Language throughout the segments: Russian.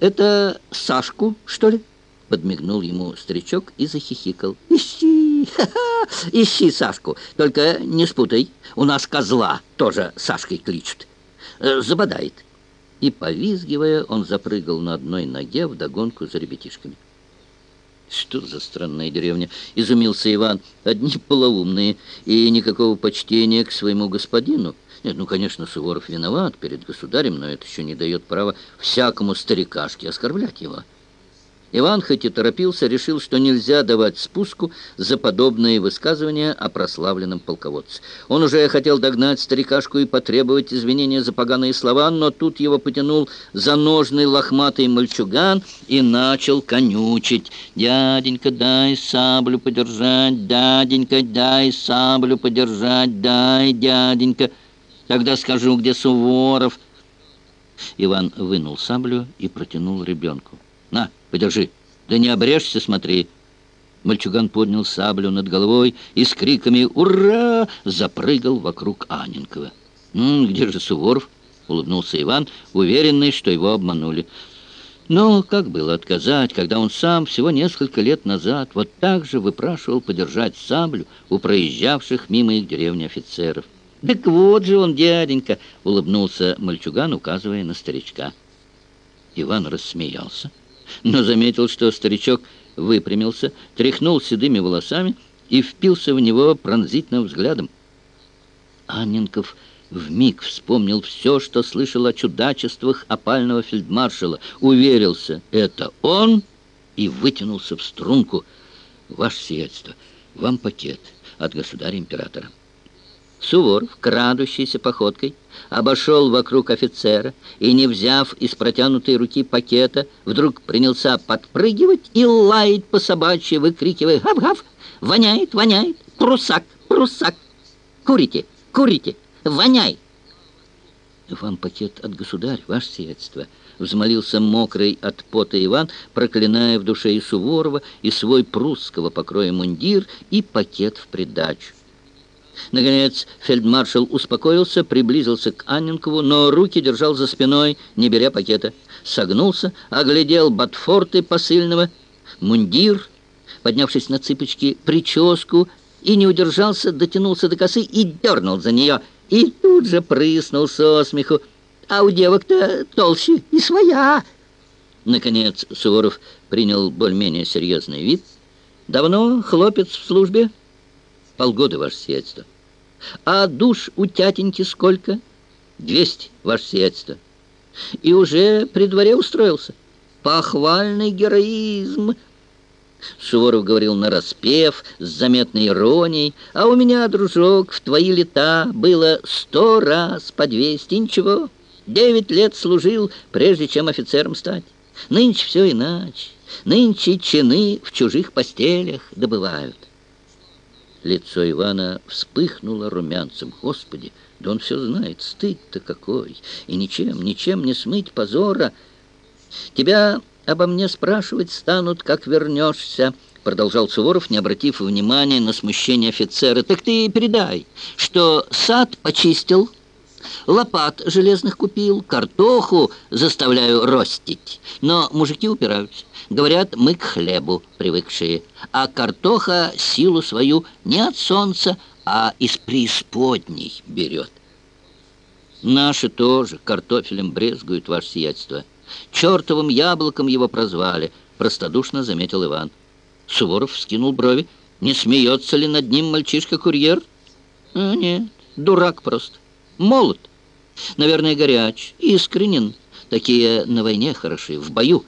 Это Сашку, что ли?» Подмигнул ему старичок и захихикал. «Ищи! Ха-ха! Ищи Сашку! Только не спутай, у нас козла тоже Сашкой кличут. Э, забодает!» И, повизгивая, он запрыгал на одной ноге вдогонку за ребятишками. «Что за странная деревня?» — изумился Иван. «Одни полоумные и никакого почтения к своему господину». Нет, ну, конечно, Суворов виноват перед государем, но это еще не дает права всякому старикашке оскорблять его. Иван, хоть и торопился, решил, что нельзя давать спуску за подобные высказывания о прославленном полководце. Он уже хотел догнать старикашку и потребовать извинения за поганые слова, но тут его потянул заножный лохматый мальчуган и начал конючить. «Дяденька, дай саблю подержать, дяденька, дай саблю подержать, дай, дяденька». Тогда скажу, где Суворов. Иван вынул саблю и протянул ребенку. На, подержи. Да не обрежься, смотри. Мальчуган поднял саблю над головой и с криками «Ура!» запрыгал вокруг Аненкова. «Ну, где же Суворов?» — улыбнулся Иван, уверенный, что его обманули. Но как было отказать, когда он сам всего несколько лет назад вот так же выпрашивал подержать саблю у проезжавших мимо их деревни офицеров? «Так вот же он, дяденька!» — улыбнулся мальчуган, указывая на старичка. Иван рассмеялся, но заметил, что старичок выпрямился, тряхнул седыми волосами и впился в него пронзительным взглядом. Анненков вмиг вспомнил все, что слышал о чудачествах опального фельдмаршала, уверился — это он, и вытянулся в струнку. «Ваше сиятельство, вам пакет от государя-императора». Суворов, крадущейся походкой, обошел вокруг офицера и, не взяв из протянутой руки пакета, вдруг принялся подпрыгивать и лаять по собачьи, выкрикивая «Гав-гав! Воняет, воняет! Прусак, прусак! Курите, курите! Воняй!» «Вам пакет от государя, ваше сиятельство!» Взмолился мокрый от пота Иван, проклиная в душе и Суворова, и свой прусского покроя мундир, и пакет в придачу. Наконец фельдмаршал успокоился, приблизился к Анненкову, но руки держал за спиной, не беря пакета. Согнулся, оглядел ботфорты посыльного, мундир, поднявшись на цыпочки, прическу, и не удержался, дотянулся до косы и дернул за нее. И тут же прыснул со смеху. А у девок-то толще и своя. Наконец Суворов принял более-менее серьезный вид. «Давно хлопец в службе?» Полгода, ваше сиятельство. А душ у тятеньки сколько? Двести, ваше сиятельство. И уже при дворе устроился. Похвальный героизм. Суворов говорил нараспев, с заметной иронией. А у меня, дружок, в твои лета было сто раз по двести, ничего. Девять лет служил, прежде чем офицером стать. Нынче все иначе. Нынче чины в чужих постелях добывают. Лицо Ивана вспыхнуло румянцем. Господи, да он все знает, стыд-то какой! И ничем, ничем не смыть позора. Тебя обо мне спрашивать станут, как вернешься, продолжал Суворов, не обратив внимания на смущение офицера. Так ты передай, что сад почистил, лопат железных купил, картоху заставляю ростить. Но мужики упираются. Говорят, мы к хлебу привыкшие, а картоха силу свою не от солнца, а из преисподней берет. Наши тоже картофелем брезгуют, ваше сиятельство. Чертовым яблоком его прозвали, простодушно заметил Иван. Суворов вскинул брови. Не смеется ли над ним мальчишка-курьер? А, нет, дурак просто. Молод. Наверное, горяч, искренен. Такие на войне хороши, в бою.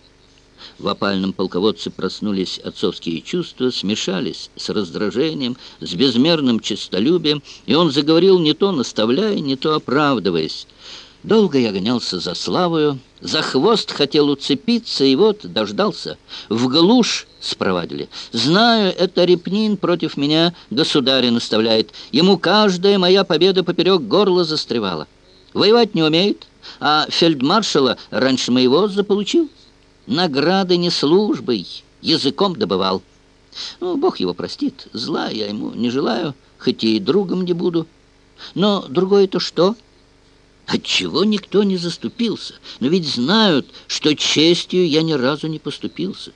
В опальном полководце проснулись отцовские чувства, смешались с раздражением, с безмерным честолюбием, и он заговорил не то наставляя, не то оправдываясь. Долго я гонялся за славою, за хвост хотел уцепиться, и вот дождался. В глушь спровадили. Знаю, это Репнин против меня государя наставляет. Ему каждая моя победа поперек горла застревала. Воевать не умеет, а фельдмаршала раньше моего заполучил. Награды не службой, языком добывал. Ну, Бог его простит, зла я ему не желаю, хоть и другом не буду. Но другое-то что? Отчего никто не заступился? Но ведь знают, что честью я ни разу не поступился.